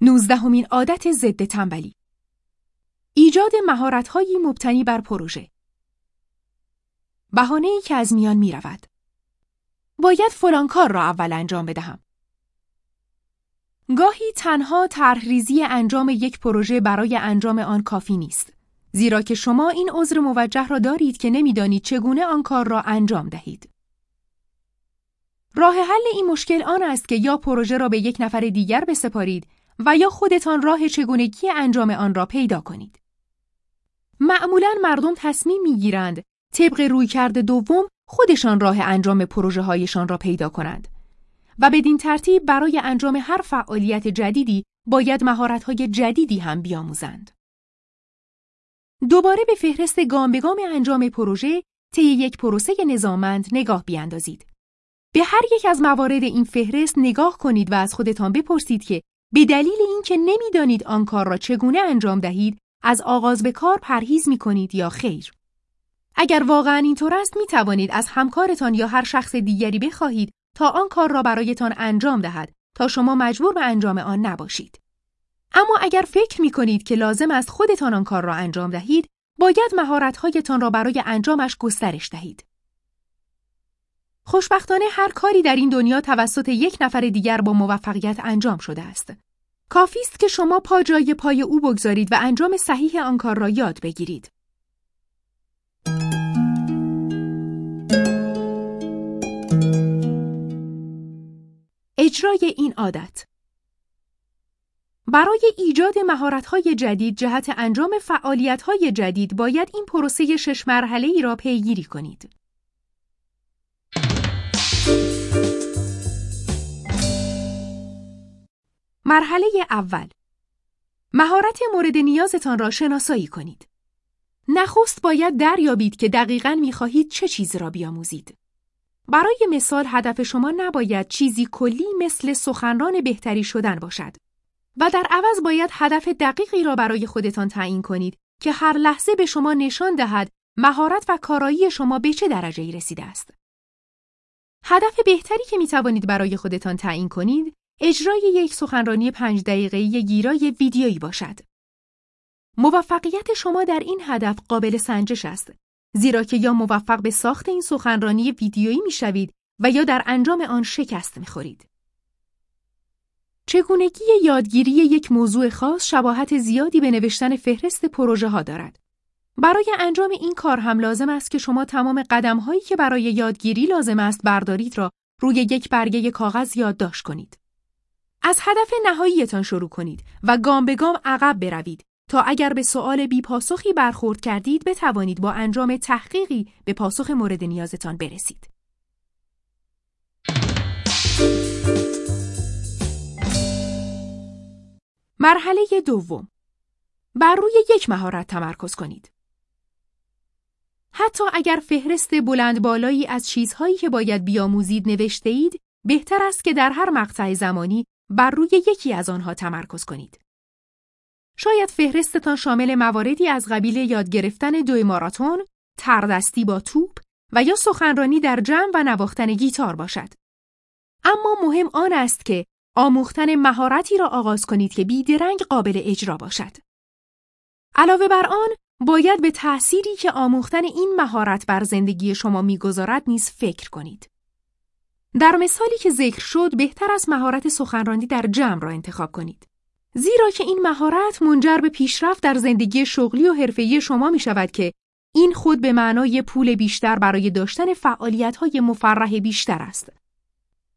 نوزدهمین عادت ضد تنبلی ایجاد مهارت‌هایی مبتنی بر پروژه ای که از میان می رود. باید فلان کار را اول انجام بدهم. گاهی تنها طرحریزی انجام یک پروژه برای انجام آن کافی نیست. زیرا که شما این عذر موجه را دارید که نمی‌دانید چگونه آن کار را انجام دهید. راه حل این مشکل آن است که یا پروژه را به یک نفر دیگر بسپارید و یا خودتان راه چگونگی انجام آن را پیدا کنید. معمولا مردم تصمیم می‌گیرند طبق رویکرد دوم خودشان راه انجام پروژه هایشان را پیدا کنند و بدین ترتیب برای انجام هر فعالیت جدیدی باید مهارت های جدیدی هم بیاموزند. دوباره به فهرست گام به گام انجام پروژه طی یک پروسه نظامند نگاه بیاندازید. به هر یک از موارد این فهرست نگاه کنید و از خودتان بپرسید که به دلیل اینکه نمی‌دانید آن کار را چگونه انجام دهید از آغاز به کار پرهیز می کنید یا خیر. اگر واقعا اینطور است می توانید از همکارتان یا هر شخص دیگری بخواهید تا آن کار را برایتان انجام دهد تا شما مجبور به انجام آن نباشید. اما اگر فکر می کنید که لازم است خودتان آن کار را انجام دهید، باید مهارت‌هایتان را برای انجامش گسترش دهید. خوشبختانه هر کاری در این دنیا توسط یک نفر دیگر با موفقیت انجام شده است. کافی است که شما پا جای پای او بگذارید و انجام صحیح آن کار را یاد بگیرید. اجرای این عادت برای ایجاد مهارت‌های جدید جهت انجام فعالیت‌های جدید باید این پروسه شش مرحله ای را پیگیری کنید. مرحله اول مهارت مورد نیازتان را شناسایی کنید. نخست باید دریابید که دقیقاً می‌خواهید چه چیزی را بیاموزید. برای مثال هدف شما نباید چیزی کلی مثل سخنران بهتری شدن باشد و در عوض باید هدف دقیقی را برای خودتان تعیین کنید که هر لحظه به شما نشان دهد مهارت و کارایی شما به چه درجه رسیده است. هدف بهتری که می توانید برای خودتان تعیین کنید اجرای یک سخنرانی پنج دقیقه‌ای گیرای ویدیویی باشد. موفقیت شما در این هدف قابل سنجش است زیرا که یا موفق به ساخت این سخنرانی ویدیویی می‌شوید و یا در انجام آن شکست می‌خورید. چگونگی یادگیری یک موضوع خاص شباهت زیادی به نوشتن فهرست پروژه ها دارد. برای انجام این کار هم لازم است که شما تمام قدم هایی که برای یادگیری لازم است بردارید را روی یک برگه کاغذ یادداشت کنید. از هدف نهاییتان شروع کنید و گام به گام عقب بروید تا اگر به سؤال بی پاسخی برخورد کردید بتوانید با انجام تحقیقی به پاسخ مورد نیازتان برسید. مرحله دوم بر روی یک مهارت تمرکز کنید. حتی اگر فهرست بلند بالایی از چیزهایی که باید بیاموزید نوشته اید، بهتر است که در هر مقطع زمانی بر روی یکی از آنها تمرکز کنید. شاید فهرستتان شامل مواردی از قبیل یاد گرفتن دوی ماراتون، تردستی با توپ و یا سخنرانی در جمع و نواختن گیتار باشد. اما مهم آن است که آموختن مهارتی را آغاز کنید که بیدرنگ قابل اجرا باشد. علاوه بر آن، باید به تأثیری که آموختن این مهارت بر زندگی شما می‌گذارد نیز فکر کنید. در مثالی که ذکر شد بهتر از مهارت سخنرانی در جمع را انتخاب کنید. زیرا که این مهارت منجر به پیشرفت در زندگی شغلی و حرفه‌ای شما می شود که این خود به معنای پول بیشتر برای داشتن فعالیت‌های مفرح بیشتر است.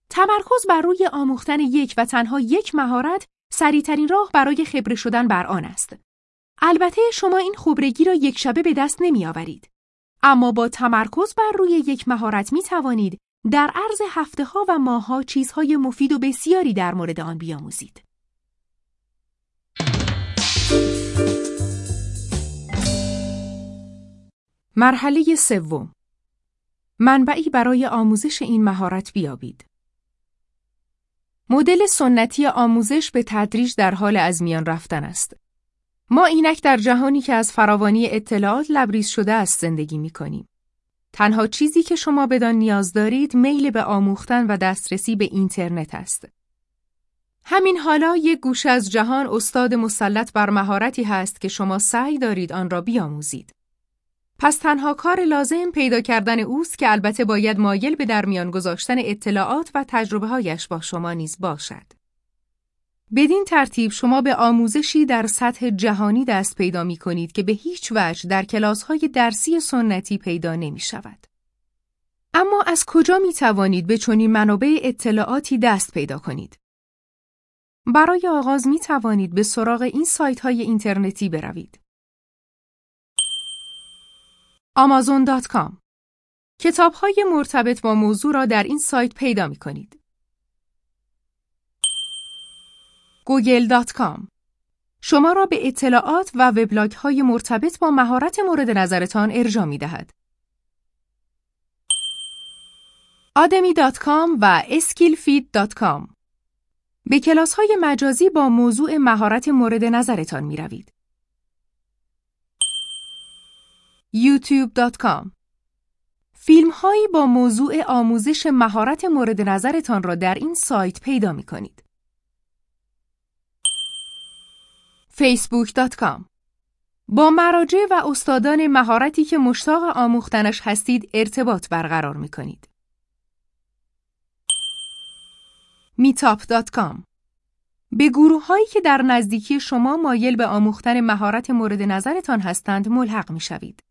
تمرکز بر روی آموختن یک و تنها یک مهارت سریعترین راه برای خبره شدن بر آن است. البته شما این خبرگی را یک شبه به دست نمی آورید. اما با تمرکز بر روی یک مهارت می توانید در عرض هفته ها و ماه ها چیزهای مفید و بسیاری در مورد آن بیاموزید. مرحله سوم منبعی برای آموزش این مهارت بیابید. مدل سنتی آموزش به تدریج در حال از میان رفتن است. ما اینک در جهانی که از فراوانی اطلاعات لبریز شده است زندگی می کنیم. تنها چیزی که شما بدان نیاز دارید میل به آموختن و دسترسی به اینترنت است. همین حالا یک گوشه از جهان استاد مسلط بر مهارتی هست که شما سعی دارید آن را بیاموزید. پس تنها کار لازم پیدا کردن اوست که البته باید مایل به درمیان گذاشتن اطلاعات و تجربه هایش با شما نیز باشد. بدین ترتیب شما به آموزشی در سطح جهانی دست پیدا می کنید که به هیچ وجه در کلاس های درسی سنتی پیدا نمی شود. اما از کجا می توانید به چنین منابع اطلاعاتی دست پیدا کنید؟ برای آغاز می توانید به سراغ این سایت های اینترنتی بروید. Amazon.com کتاب های مرتبط با موضوع را در این سایت پیدا می کنید. Google.com شما را به اطلاعات و وبلاگ های مرتبط با مهارت مورد نظرتان ارجا می دهد. آدمی.com و اسکیلفید.com به کلاس های مجازی با موضوع مهارت مورد نظرتان می روید. youtube.com فیلم هایی با موضوع آموزش مهارت مورد نظرتان را در این سایت پیدا می کنید. facebook.com با مراجع و استادان مهارتی که مشتاق آموختنش هستید ارتباط برقرار می کنید. meetup.com به گروه هایی که در نزدیکی شما مایل به آموختن مهارت مورد نظرتان هستند ملحق می شوید.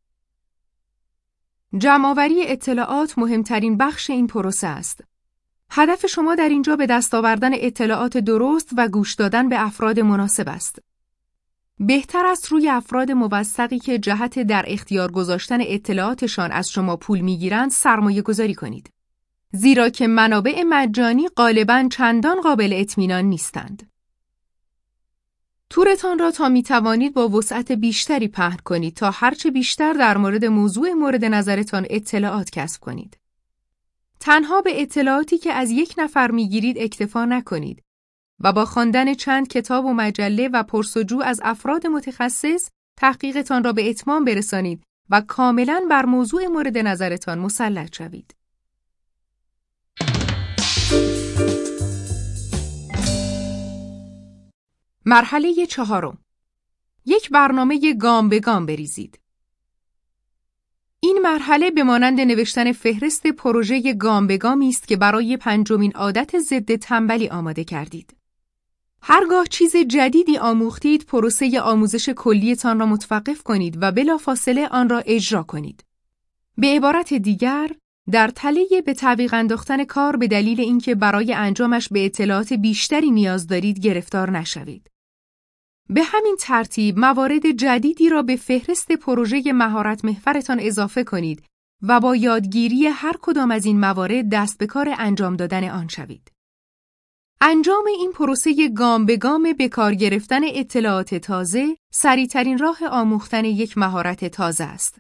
جمعآوری اطلاعات مهمترین بخش این پروسه است. هدف شما در اینجا به دست آوردن اطلاعات درست و گوش دادن به افراد مناسب است. بهتر است روی افراد موثقی که جهت در اختیار گذاشتن اطلاعاتشان از شما پول می‌گیرند سرمایه گذاری کنید. زیرا که منابع مجانی غالبا چندان قابل اطمینان نیستند. تورتان را تا می توانید با وسعت بیشتری پهن کنید تا هرچه بیشتر در مورد موضوع مورد نظرتان اطلاعات کسب کنید. تنها به اطلاعاتی که از یک نفر می گیرید اکتفا نکنید و با خواندن چند کتاب و مجله و پرسجو از افراد متخصص تحقیقتان را به اتمام برسانید و کاملا بر موضوع مورد نظرتان مسلط شوید. مرحله چهارم یک برنامه گام به گام بریزید. این مرحله به مانند نوشتن فهرست پروژه گام به گامی است که برای پنجمین عادت ضد تنبلی آماده کردید. هرگاه چیز جدیدی آموختید، پروسه آموزش کلیتان را متوقف کنید و بلافاصله آن را اجرا کنید. به عبارت دیگر، در تله به تعویق انداختن کار به دلیل اینکه برای انجامش به اطلاعات بیشتری نیاز دارید گرفتار نشوید. به همین ترتیب موارد جدیدی را به فهرست پروژه مهارت محورتان اضافه کنید و با یادگیری هر کدام از این موارد دست به کار انجام دادن آن شوید. انجام این پروسه گام به گام به کار گرفتن اطلاعات تازه سریعترین راه آموختن یک مهارت تازه است.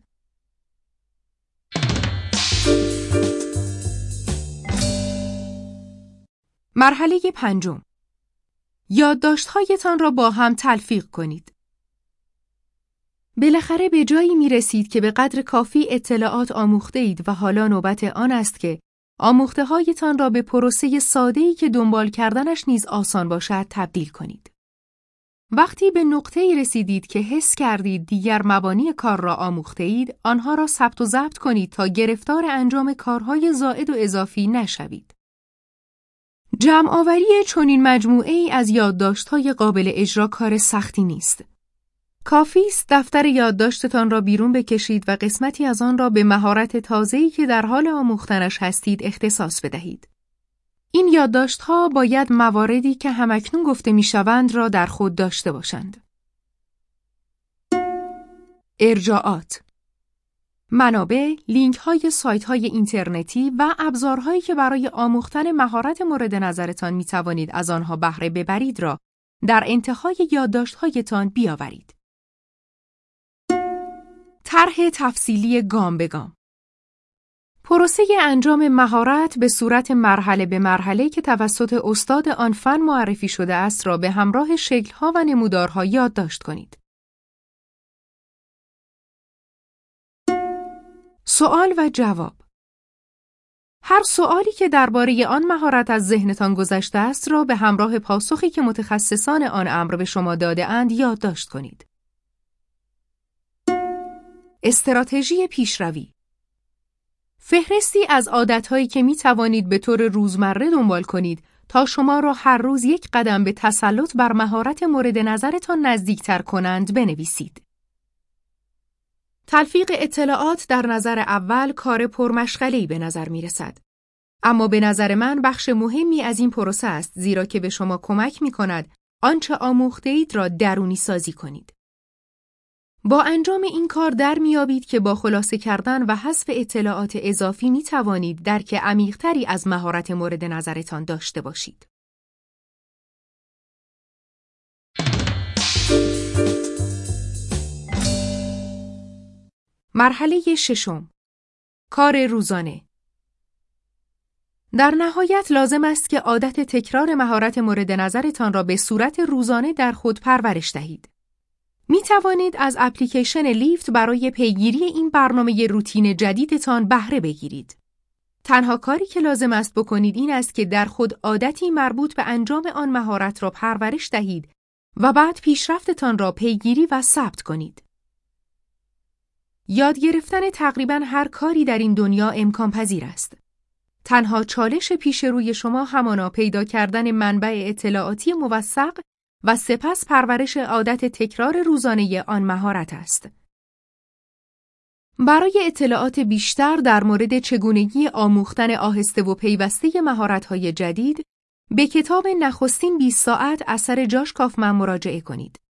مرحله پنجم یادداشت‌هایتان را با هم تلفیق کنید. بالاخره به جایی می رسید که به قدر کافی اطلاعات آموخته اید و حالا نوبت آن است که آموخته هایتان را به پروسه ساده‌ای که دنبال کردنش نیز آسان باشد تبدیل کنید. وقتی به نقطه رسیدید که حس کردید دیگر مبانی کار را آموخته اید، آنها را ثبت و ضبط کنید تا گرفتار انجام کارهای زائد و اضافی نشوید. جمعآوری چنین مجموعه ای از یادداشت‌های قابل اجرا کار سختی نیست. کافی است دفتر یادداشتتان را بیرون بکشید و قسمتی از آن را به مهارت تازه‌ای که در حال آموختنش هستید اختصاص بدهید. این یادداشت‌ها باید مواردی که همکنون گفته می‌شوند را در خود داشته باشند. ارجاعات منابع، لینک های سایت های اینترنتی و ابزارهایی که برای آموختن مهارت مورد نظرتان می توانید از آنها بهره ببرید را در انتهای یادداشت‌هایتان بیاورید. طرح تفصیلی گام به گام پروسه انجام مهارت به صورت مرحله به مرحله که توسط استاد آن فن معرفی شده است را به همراه شکل‌ها و نمودارها یادداشت کنید. سوال و جواب هر سوالی که درباره آن مهارت از ذهنتان گذشته است را به همراه پاسخی که متخصصان آن امر به شما داده اند یادداشت کنید. استراتژی پیشروی فهرستی از عادتهایی که می توانید به طور روزمره دنبال کنید تا شما را هر روز یک قدم به تسلط بر مهارت مورد نظرتان نزدیکتر کنند بنویسید. تلفیق اطلاعات در نظر اول کار پرمشغله‌ای به نظر می رسد. اما به نظر من بخش مهمی از این پروسه است زیرا که به شما کمک می کند آنچه آموخته اید را درونی سازی کنید. با انجام این کار در میابید که با خلاصه کردن و حذف اطلاعات اضافی می توانید درک عمیقتری از مهارت مورد نظرتان داشته باشید. مرحله ششم کار روزانه در نهایت لازم است که عادت تکرار مهارت مورد نظرتان را به صورت روزانه در خود پرورش دهید. می توانید از اپلیکیشن لیفت برای پیگیری این برنامه روتین جدیدتان بهره بگیرید. تنها کاری که لازم است بکنید این است که در خود عادتی مربوط به انجام آن مهارت را پرورش دهید و بعد پیشرفتتان را پیگیری و ثبت کنید. یاد گرفتن تقریبا هر کاری در این دنیا امکان پذیر است. تنها چالش پیش روی شما همانا پیدا کردن منبع اطلاعاتی موثق و سپس پرورش عادت تکرار روزانه آن مهارت است. برای اطلاعات بیشتر در مورد چگونگی آموختن آهسته و پیوسته مهارت‌های جدید، به کتاب نخستین 20 ساعت اثر جاش کافمن مراجعه کنید.